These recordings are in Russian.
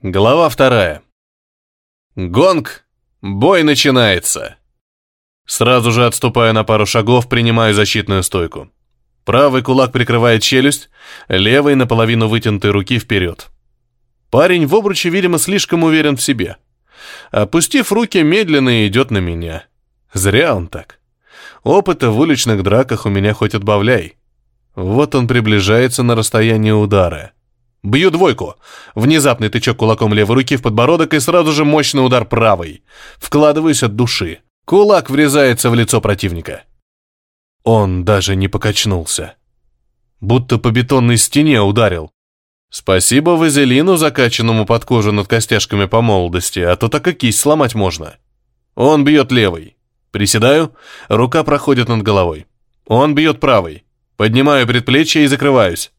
Глава вторая. Гонг. Бой начинается. Сразу же отступаю на пару шагов, принимаю защитную стойку. Правый кулак прикрывает челюсть, левый наполовину вытянутой руки вперед. Парень в обруче, видимо, слишком уверен в себе. Опустив руки, медленно идет на меня. Зря он так. Опыта в уличных драках у меня хоть отбавляй. Вот он приближается на расстояние удара. Бью двойку. Внезапный тычок кулаком левой руки в подбородок и сразу же мощный удар правой. Вкладываюсь от души. Кулак врезается в лицо противника. Он даже не покачнулся. Будто по бетонной стене ударил. Спасибо вазелину, закачанному под кожу над костяшками по молодости, а то так и кисть сломать можно. Он бьет левой. Приседаю, рука проходит над головой. Он бьет правой. Поднимаю предплечье и закрываюсь.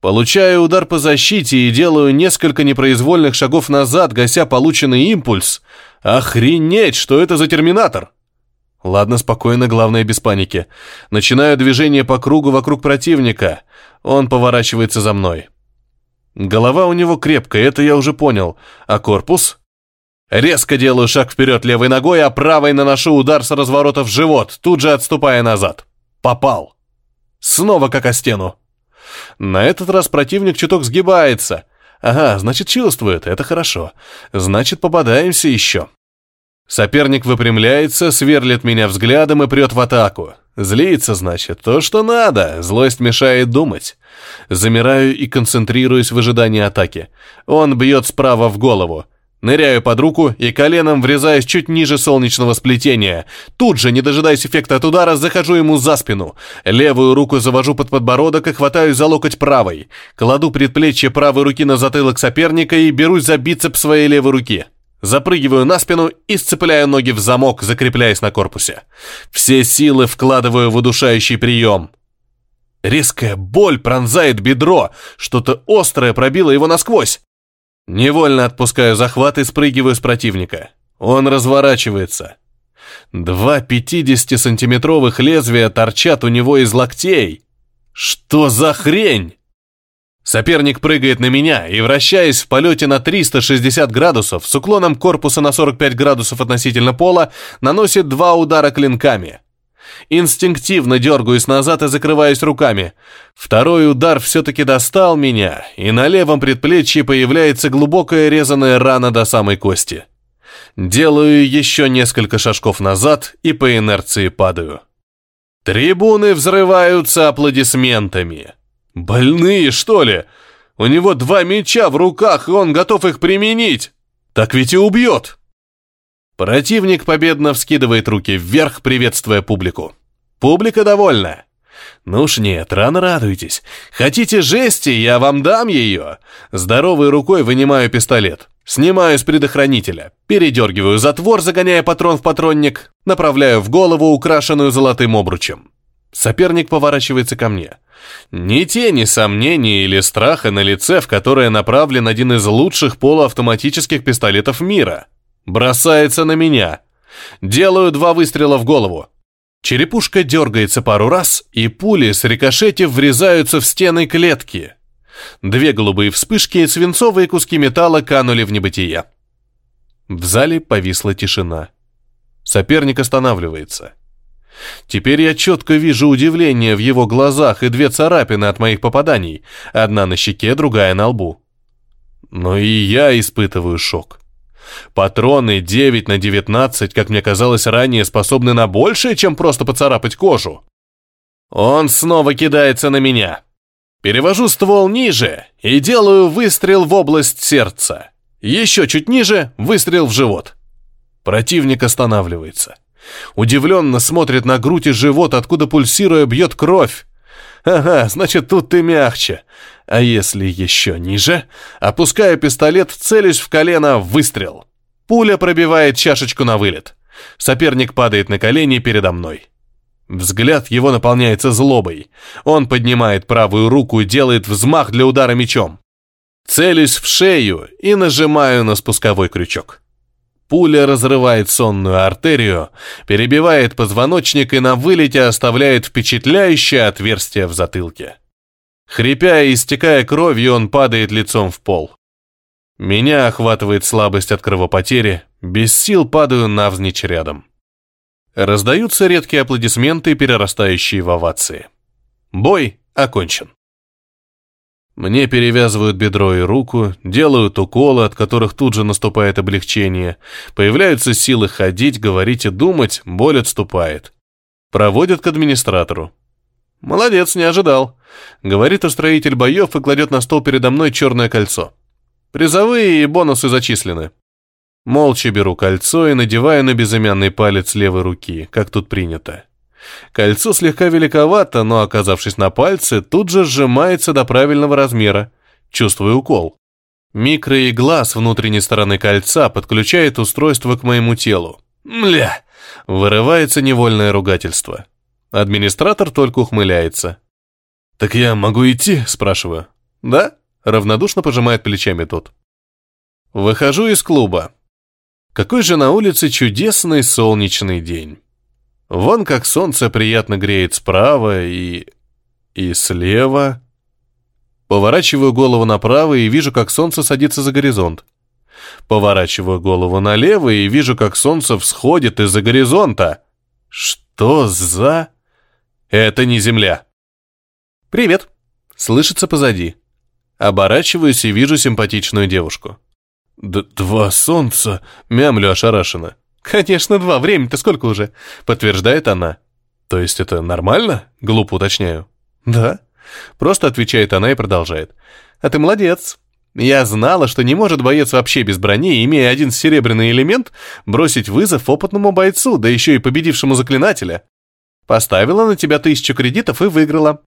Получаю удар по защите и делаю несколько непроизвольных шагов назад, гася полученный импульс. Охренеть, что это за терминатор? Ладно, спокойно, главное без паники. Начинаю движение по кругу вокруг противника. Он поворачивается за мной. Голова у него крепкая, это я уже понял. А корпус? Резко делаю шаг вперед левой ногой, а правой наношу удар с разворота в живот, тут же отступая назад. Попал. Снова как о стену. На этот раз противник чуток сгибается. Ага, значит, чувствует, это хорошо. Значит, попадаемся еще. Соперник выпрямляется, сверлит меня взглядом и прет в атаку. Злится, значит, то, что надо. Злость мешает думать. Замираю и концентрируюсь в ожидании атаки. Он бьет справа в голову. Ныряю под руку и коленом врезаюсь чуть ниже солнечного сплетения. Тут же, не дожидаясь эффекта от удара, захожу ему за спину. Левую руку завожу под подбородок и хватаю за локоть правой. Кладу предплечье правой руки на затылок соперника и берусь за бицеп своей левой руки. Запрыгиваю на спину и сцепляю ноги в замок, закрепляясь на корпусе. Все силы вкладываю в удушающий прием. Резкая боль пронзает бедро, что-то острое пробило его насквозь. Невольно отпускаю захват и спрыгиваю с противника. Он разворачивается. Два 50-сантиметровых лезвия торчат у него из локтей. Что за хрень? Соперник прыгает на меня и, вращаясь в полете на 360 градусов, с уклоном корпуса на 45 градусов относительно пола, наносит два удара клинками – Инстинктивно дергаюсь назад и закрываюсь руками. Второй удар все-таки достал меня, и на левом предплечье появляется глубокая резаная рана до самой кости. Делаю еще несколько шажков назад и по инерции падаю. Трибуны взрываются аплодисментами. Больные, что ли? У него два меча в руках, и он готов их применить. Так ведь и убьет. Противник победно вскидывает руки вверх, приветствуя публику. Публика довольна. Ну уж нет, рано радуйтесь. Хотите жести, я вам дам ее. Здоровой рукой вынимаю пистолет. Снимаю с предохранителя, передергиваю затвор, загоняя патрон в патронник, направляю в голову, украшенную золотым обручем. Соперник поворачивается ко мне. Ни тени сомнений или страха на лице, в которое направлен один из лучших полуавтоматических пистолетов мира. Бросается на меня. Делаю два выстрела в голову. Черепушка дергается пару раз, и пули с рикошетив врезаются в стены клетки. Две голубые вспышки и свинцовые куски металла канули в небытие. В зале повисла тишина. Соперник останавливается. Теперь я четко вижу удивление в его глазах и две царапины от моих попаданий, одна на щеке, другая на лбу. Но и я испытываю шок. Патроны 9 на 19, как мне казалось ранее, способны на большее, чем просто поцарапать кожу. Он снова кидается на меня. Перевожу ствол ниже и делаю выстрел в область сердца. Еще чуть ниже – выстрел в живот. Противник останавливается. Удивленно смотрит на грудь и живот, откуда пульсируя бьет кровь. Ага, значит, тут ты мягче. А если еще ниже? Опускаю пистолет, целюсь в колено, выстрел. Пуля пробивает чашечку на вылет. Соперник падает на колени передо мной. Взгляд его наполняется злобой. Он поднимает правую руку и делает взмах для удара мечом. Целюсь в шею и нажимаю на спусковой крючок. Пуля разрывает сонную артерию, перебивает позвоночник и на вылете оставляет впечатляющее отверстие в затылке. Хрипя и истекая кровью, он падает лицом в пол. Меня охватывает слабость от кровопотери, без сил падаю навзничь рядом. Раздаются редкие аплодисменты, перерастающие в овации. Бой окончен. Мне перевязывают бедро и руку, делают уколы, от которых тут же наступает облегчение. Появляются силы ходить, говорить и думать, боль отступает. Проводят к администратору. «Молодец, не ожидал», — говорит устроитель боев и кладет на стол передо мной черное кольцо. «Призовые и бонусы зачислены». Молча беру кольцо и надеваю на безымянный палец левой руки, как тут принято. Кольцо слегка великовато, но, оказавшись на пальце, тут же сжимается до правильного размера. Чувствую укол. Микроигла с внутренней стороны кольца подключает устройство к моему телу. Мля! Вырывается невольное ругательство. Администратор только ухмыляется. «Так я могу идти?» – спрашиваю. «Да?» – равнодушно пожимает плечами тот. Выхожу из клуба. Какой же на улице чудесный солнечный день. Вон как солнце приятно греет справа и... и слева. Поворачиваю голову направо и вижу, как солнце садится за горизонт. Поворачиваю голову налево и вижу, как солнце всходит из-за горизонта. Что за... Это не земля. «Привет!» — слышится позади. Оборачиваюсь и вижу симпатичную девушку. Д «Два солнца?» — мямлю ошарашенно. «Конечно, два. Время-то сколько уже?» — подтверждает она. «То есть это нормально?» — глупо уточняю. «Да». Просто отвечает она и продолжает. «А ты молодец. Я знала, что не может боец вообще без брони, имея один серебряный элемент, бросить вызов опытному бойцу, да еще и победившему заклинателя. Поставила на тебя тысячу кредитов и выиграла.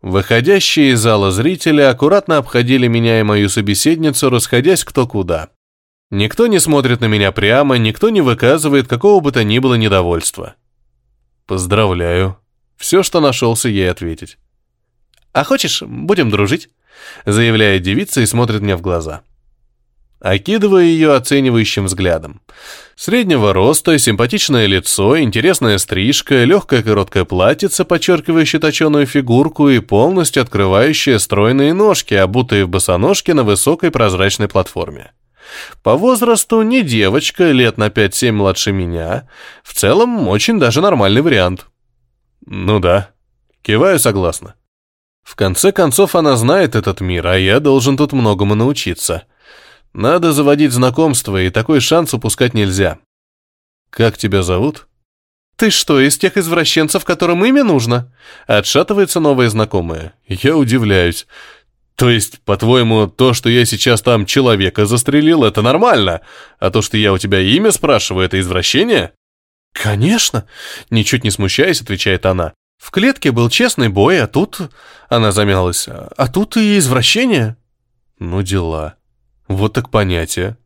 Выходящие из зала зрители аккуратно обходили меня и мою собеседницу, расходясь кто куда. Никто не смотрит на меня прямо, никто не выказывает какого бы то ни было недовольства. Поздравляю. Все, что нашелся ей ответить. «А хочешь, будем дружить?» заявляет девица и смотрит мне в глаза окидывая ее оценивающим взглядом. Среднего роста, симпатичное лицо, интересная стрижка, легкое короткое платьице, подчеркивающее точеную фигурку и полностью открывающее стройные ножки, обутые в босоножки на высокой прозрачной платформе. По возрасту не девочка, лет на 5-7 младше меня. В целом, очень даже нормальный вариант. Ну да, киваю согласно. В конце концов, она знает этот мир, а я должен тут многому научиться. Надо заводить знакомства, и такой шанс упускать нельзя. Как тебя зовут? Ты что, из тех извращенцев, которым имя нужно? Отшатывается новая знакомая. Я удивляюсь. То есть, по-твоему, то, что я сейчас там человека застрелил, это нормально, а то, что я у тебя имя спрашиваю, это извращение? Конечно, ничуть не смущаясь, отвечает она. В клетке был честный бой, а тут... Она замялась. А тут и извращение. Ну, дела. Вот так понятие.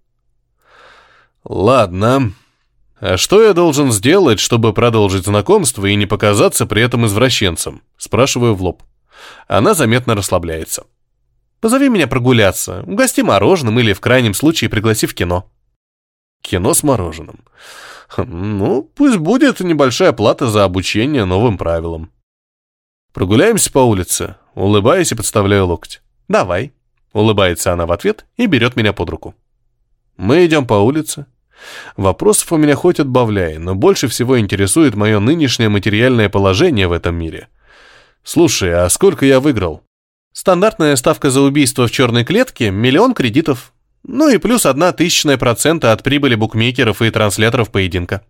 Ладно. А что я должен сделать, чтобы продолжить знакомство и не показаться при этом извращенцем? Спрашиваю в лоб. Она заметно расслабляется. Позови меня прогуляться, угости мороженым или в крайнем случае пригласи в кино. Кино с мороженым. Ну, пусть будет небольшая плата за обучение новым правилам. Прогуляемся по улице, улыбаясь и подставляю локоть. Давай. Улыбается она в ответ и берет меня под руку. Мы идем по улице. Вопросов у меня хоть отбавляй, но больше всего интересует мое нынешнее материальное положение в этом мире. Слушай, а сколько я выиграл? Стандартная ставка за убийство в черной клетке – миллион кредитов. Ну и плюс одна тысячная процента от прибыли букмекеров и трансляторов поединка.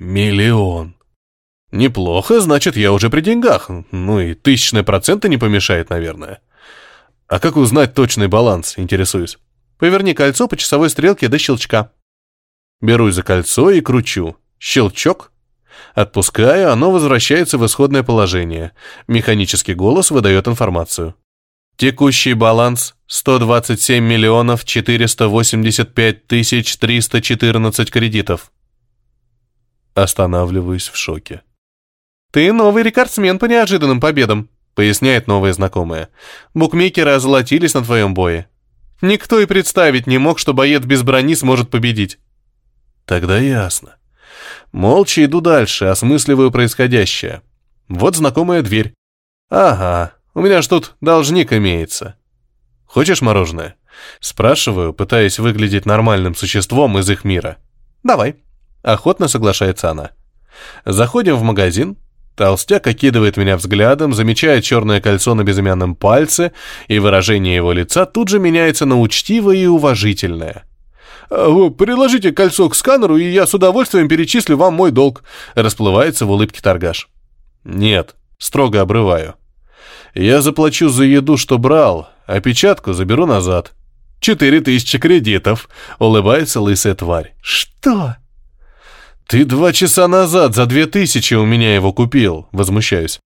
Миллион. Неплохо, значит, я уже при деньгах. Ну и тысячная процента не помешает, наверное. А как узнать точный баланс, интересуюсь? Поверни кольцо по часовой стрелке до щелчка. Берусь за кольцо и кручу. Щелчок. Отпускаю, оно возвращается в исходное положение. Механический голос выдает информацию. Текущий баланс 127 миллионов 485 тысяч 314 кредитов. Останавливаюсь в шоке. Ты новый рекордсмен по неожиданным победам поясняет новая знакомая. Букмекеры озолотились на твоем бое. Никто и представить не мог, что боец без брони сможет победить. Тогда ясно. Молча иду дальше, осмысливаю происходящее. Вот знакомая дверь. Ага, у меня ж тут должник имеется. Хочешь мороженое? Спрашиваю, пытаясь выглядеть нормальным существом из их мира. «Давай», — охотно соглашается она. Заходим в магазин. Толстяк окидывает меня взглядом, замечает черное кольцо на безымянном пальце, и выражение его лица тут же меняется на учтивое и уважительное. «А, «Приложите кольцо к сканеру, и я с удовольствием перечислю вам мой долг», — расплывается в улыбке торгаш. «Нет», — строго обрываю. «Я заплачу за еду, что брал, а печатку заберу назад». «Четыре тысячи кредитов», — улыбается лысая тварь. «Что?» «Ты два часа назад за две тысячи у меня его купил», — возмущаюсь.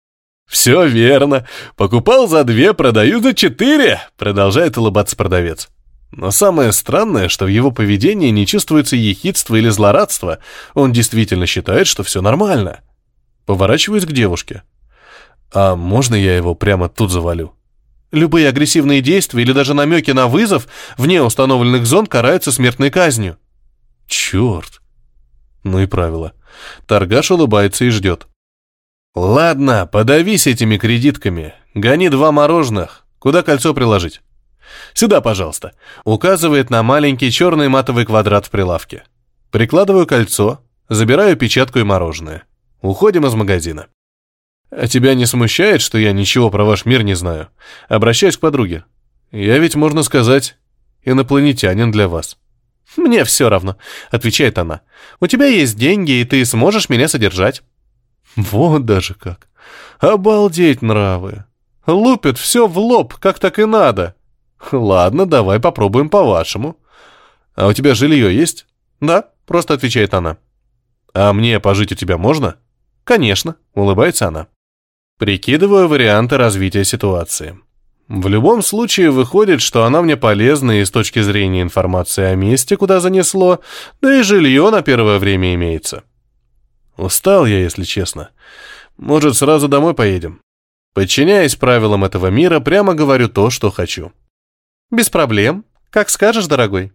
«Все верно. Покупал за две, продаю за четыре», — продолжает улыбаться продавец. Но самое странное, что в его поведении не чувствуется ехидство или злорадство. Он действительно считает, что все нормально. Поворачиваюсь к девушке. «А можно я его прямо тут завалю?» Любые агрессивные действия или даже намеки на вызов вне установленных зон караются смертной казнью. Черт. Ну и правило. Торгаш улыбается и ждет. Ладно, подавись этими кредитками. Гони два мороженых. Куда кольцо приложить? Сюда, пожалуйста. Указывает на маленький черный матовый квадрат в прилавке. Прикладываю кольцо, забираю печатку и мороженое. Уходим из магазина. А тебя не смущает, что я ничего про ваш мир не знаю? Обращаюсь к подруге. Я ведь, можно сказать, инопланетянин для вас. «Мне все равно», — отвечает она. «У тебя есть деньги, и ты сможешь меня содержать». Вот даже как. Обалдеть нравы. Лупят все в лоб, как так и надо. Ладно, давай попробуем по-вашему. А у тебя жилье есть? Да, просто отвечает она. А мне пожить у тебя можно? Конечно, улыбается она. Прикидываю варианты развития ситуации. В любом случае выходит, что она мне полезна и с точки зрения информации о месте, куда занесло, да и жилье на первое время имеется. Устал я, если честно. Может, сразу домой поедем? Подчиняясь правилам этого мира, прямо говорю то, что хочу. Без проблем. Как скажешь, дорогой.